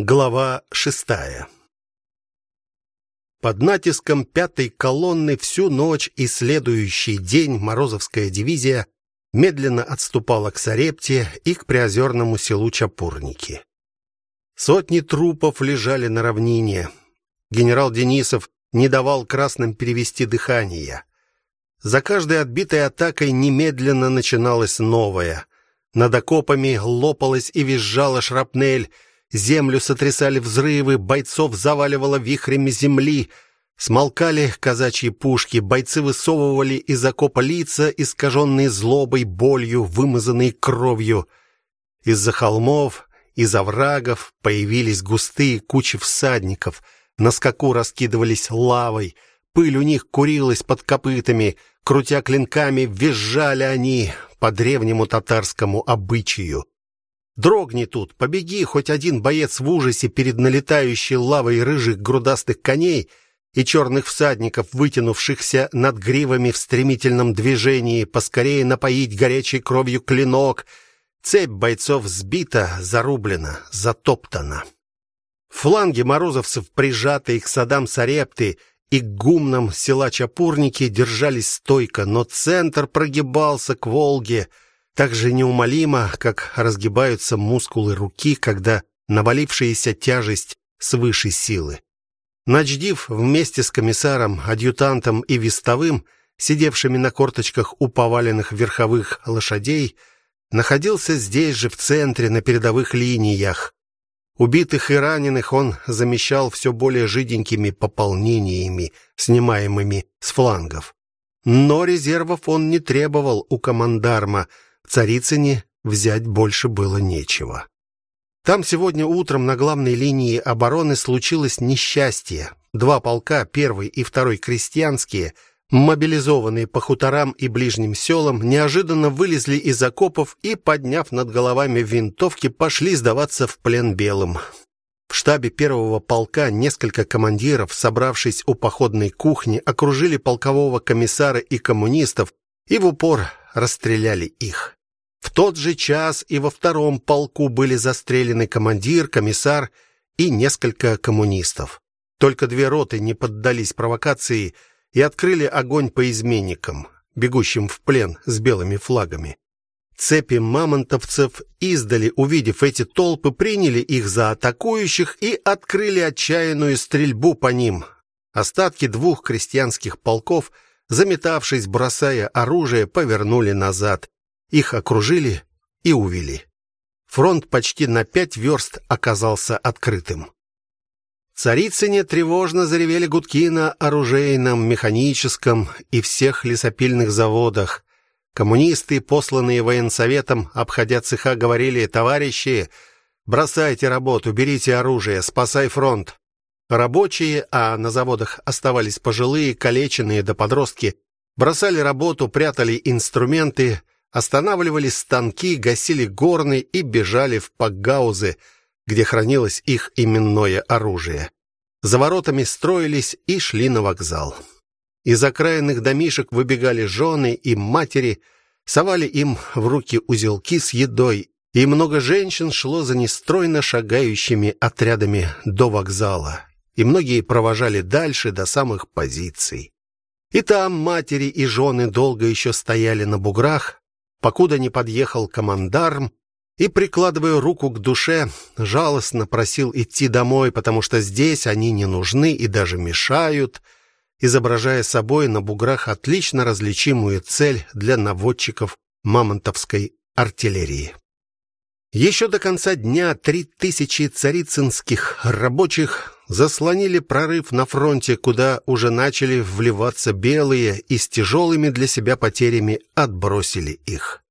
Глава шестая. Под натиском пятой колонны всю ночь и следующий день Морозовская дивизия медленно отступала к Сарепте и к приозерному селу Чапурники. Сотни трупов лежали на равнине. Генерал Денисов не давал красным перевести дыхание. За каждой отбитой атакой немедленно начиналась новая. Над окопами лопалась и визжала шрапнель — Землю сотрясали взрывы, бойцов заваливало вихрями земли. Смолкали казачьи пушки, бойцы высовывали из окопа лица, искаженные злобой, болью, вымазанные кровью. Из-за холмов, из оврагов появились густые кучи всадников. На скаку раскидывались лавой. Пыль у них курилась под копытами. Крутя клинками, визжали они по древнему татарскому обычаю. Дрогни тут, побеги хоть один боец в ужасе перед налетающей лавой рыжих грудастых коней и черных всадников, вытянувшихся над гривами в стремительном движении, поскорее напоить горячей кровью клинок. Цепь бойцов сбита, зарублена, затоптана. Фланги морозовцев, прижатые к садам Сарепты и к гумнам села Чапурники, держались стойко, но центр прогибался к Волге — так же неумолимо, как разгибаются мускулы руки, когда навалившаяся тяжесть свыше силы. Начдив вместе с комиссаром, адъютантом и вестовым, сидевшими на корточках у поваленных верховых лошадей, находился здесь же в центре на передовых линиях. Убитых и раненых он замещал все более жиденькими пополнениями, снимаемыми с флангов. Но резервов он не требовал у командарма, Царицыне взять больше было нечего. Там сегодня утром на главной линии обороны случилось несчастье. Два полка, первый и второй крестьянские, мобилизованные по хуторам и ближним селам, неожиданно вылезли из окопов и, подняв над головами винтовки, пошли сдаваться в плен белым. В штабе первого полка несколько командиров, собравшись у походной кухни, окружили полкового комиссара и коммунистов и в упор расстреляли их. В тот же час и во втором полку были застрелены командир, комиссар и несколько коммунистов. Только две роты не поддались провокации и открыли огонь по изменникам, бегущим в плен с белыми флагами. Цепи мамонтовцев издали, увидев эти толпы, приняли их за атакующих и открыли отчаянную стрельбу по ним. Остатки двух крестьянских полков, заметавшись, бросая оружие, повернули назад. Их окружили и увели. Фронт почти на пять верст оказался открытым. Царицыне тревожно заревели гудки на оружейном, механическом и всех лесопильных заводах. Коммунисты, посланные военсоветом, обходя цеха, говорили: "Товарищи, бросайте работу, берите оружие, спасай фронт". Рабочие, а на заводах оставались пожилые, калеченные да подростки, бросали работу, прятали инструменты, останавливали станки, гасили горны и бежали в пакгаузы, где хранилось их именное оружие. За воротами строились и шли на вокзал. Из окраинных домишек выбегали жены и матери, совали им в руки узелки с едой, и много женщин шло за нестройно шагающими отрядами до вокзала, и многие провожали дальше до самых позиций. И там матери и жены долго еще стояли на буграх, покуда не подъехал командарм и прикладывая руку к душе, жалостно просил идти домой, потому что здесь они не нужны и даже мешают, изображая собой на буграх отлично различимую цель для наводчиков мамонтовской артиллерии. Еще до конца дня три тысячи царицынских рабочих заслонили прорыв на фронте, куда уже начали вливаться белые и с тяжелыми для себя потерями отбросили их.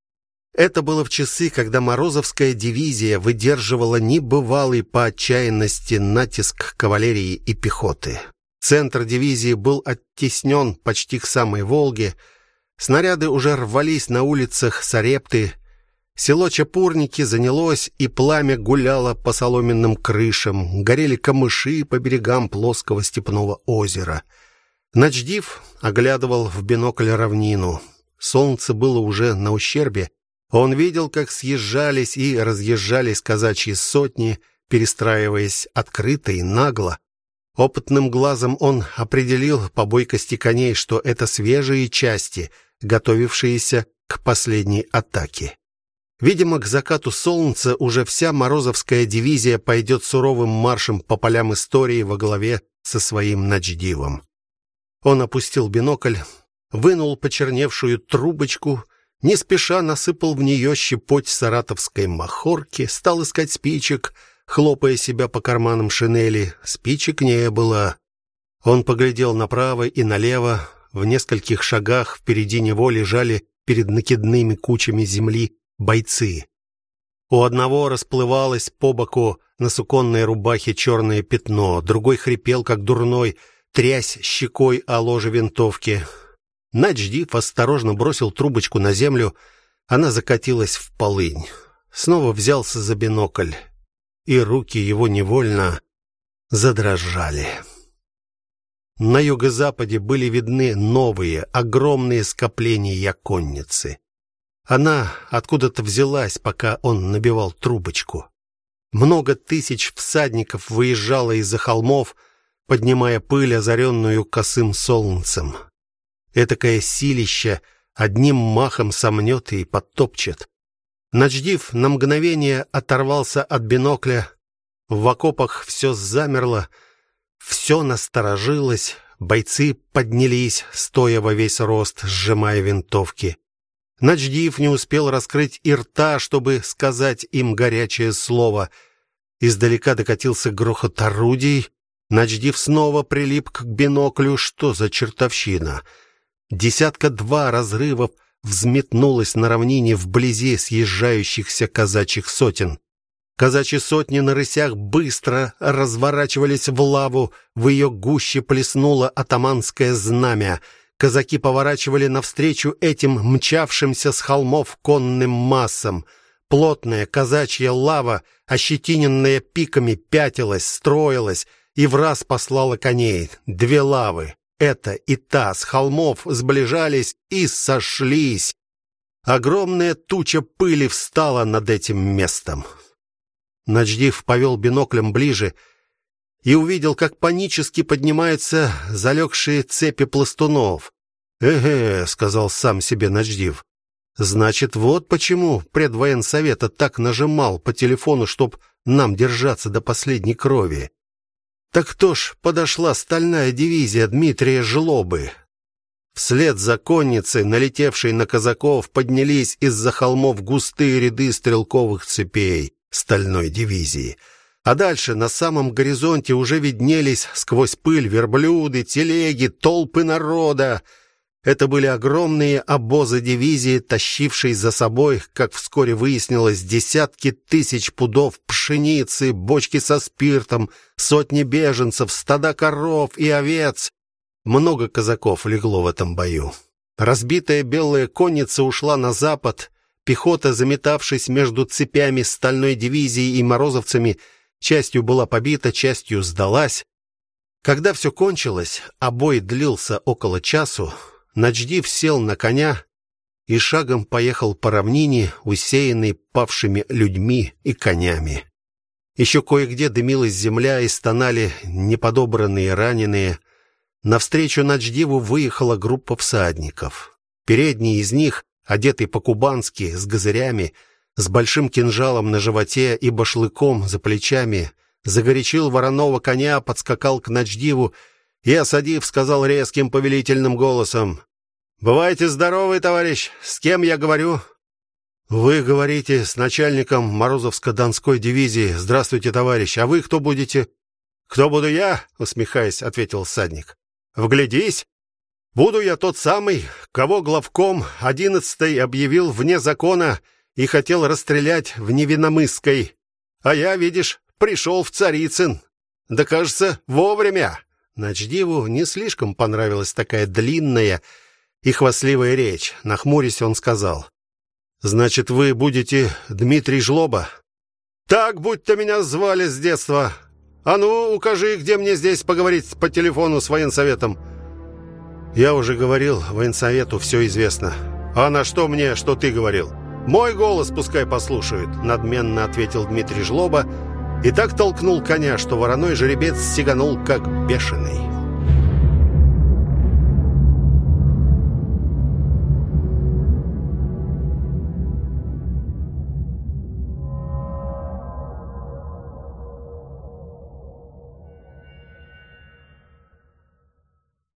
Это было в часы, когда Морозовская дивизия выдерживала небывалый по отчаянности натиск кавалерии и пехоты. Центр дивизии был оттеснен почти к самой Волге. Снаряды уже рвались на улицах Сарепты, Село Чапурники занялось, и пламя гуляло по соломенным крышам, горели камыши по берегам плоского степного озера. Начдив оглядывал в бинокль равнину. Солнце было уже на ущербе. Он видел, как съезжались и разъезжались казачьи сотни, перестраиваясь открыто и нагло. Опытным глазом он определил по бойкости коней, что это свежие части, готовившиеся к последней атаке. Видимо, к закату солнца уже вся Морозовская дивизия пойдет суровым маршем по полям истории во главе со своим начдивом. Он опустил бинокль, вынул почерневшую трубочку, не спеша насыпал в нее щепоть саратовской махорки, стал искать спичек, хлопая себя по карманам шинели. Спичек не было. Он поглядел направо и налево. В нескольких шагах впереди него лежали перед накидными кучами земли бойцы. У одного расплывалось по боку на суконной рубахе черное пятно, другой хрипел как дурной, трясь щекой о ложе винтовки. Начдив осторожно бросил трубочку на землю, она закатилась в полынь. Снова взялся за бинокль, и руки его невольно задрожали. На юго-западе были видны новые, огромные скопления конницы. Она откуда-то взялась, пока он набивал трубочку. Много тысяч всадников выезжало из-за холмов, поднимая пыль, озаренную косым солнцем. Этакое силище одним махом сомнет и подтопчет. Начдив на мгновение оторвался от бинокля. В окопах все замерло, все насторожилось, бойцы поднялись, стоя во весь рост, сжимая винтовки. Начдив не успел раскрыть и рта, чтобы сказать им горячее слово. Издалека докатился грохот орудий. Начдив снова прилип к биноклю. Что за чертовщина? Десятка-два разрывов взметнулось на равнине вблизи съезжающихся казачьих сотен. Казачьи сотни на рысях быстро разворачивались в лаву, в ее гуще плеснуло атаманское знамя — Казаки поворачивали навстречу этим мчавшимся с холмов конным массам. Плотная казачья лава, ощетиненная пиками, пятилась, строилась и в раз послала коней. Две лавы, эта и та, с холмов сближались и сошлись. Огромная туча пыли встала над этим местом. Начдив повел биноклем ближе и увидел, как панически поднимаются залегшие цепи пластунов. «Эге», — сказал сам себе Ночдив, — «значит, вот почему предвоенсовета так нажимал по телефону, чтоб нам держаться до последней крови. Так кто ж подошла стальная дивизия Дмитрия Жлобы?» Вслед за конницей, налетевшей на казаков, поднялись из-за холмов густые ряды стрелковых цепей стальной дивизии — а дальше на самом горизонте уже виднелись сквозь пыль верблюды, телеги, толпы народа. Это были огромные обозы дивизии, тащившие за собой, как вскоре выяснилось, десятки тысяч пудов пшеницы, бочки со спиртом, сотни беженцев, стада коров и овец. Много казаков легло в этом бою. Разбитая белая конница ушла на запад. Пехота, заметавшись между цепями стальной дивизии и морозовцами, Частью была побита, частью сдалась. Когда все кончилось, а бой длился около часу, Начдив сел на коня и шагом поехал по равнине, усеянной павшими людьми и конями. Еще кое-где дымилась земля и стонали неподобранные раненые. Навстречу Начдиву выехала группа всадников. Передний из них, одетый по-кубански, с газырями, с большим кинжалом на животе и башлыком за плечами, загорячил вороного коня, подскакал к Ночдиву и, осадив, сказал резким повелительным голосом, «Бывайте здоровы, товарищ! С кем я говорю?» «Вы говорите с начальником Морозовско-Донской дивизии. Здравствуйте, товарищ. А вы кто будете?» «Кто буду я?» — усмехаясь, ответил садник. «Вглядись! Буду я тот самый, кого главком одиннадцатый объявил вне закона и хотел расстрелять в Невиномысской. А я, видишь, пришел в Царицын. Да, кажется, вовремя. Начдиву не слишком понравилась такая длинная и хвастливая речь. Нахмурясь, он сказал: "Значит, вы будете Дмитрий Жлоба?" "Так будто меня звали с детства. А ну, укажи, где мне здесь поговорить по телефону с военсоветом." "Я уже говорил, военсовету все известно. А на что мне, что ты говорил?" Мой голос пускай послушают, надменно ответил Дмитрий Жлоба и так толкнул коня, что вороной жеребец сиганул как бешеный.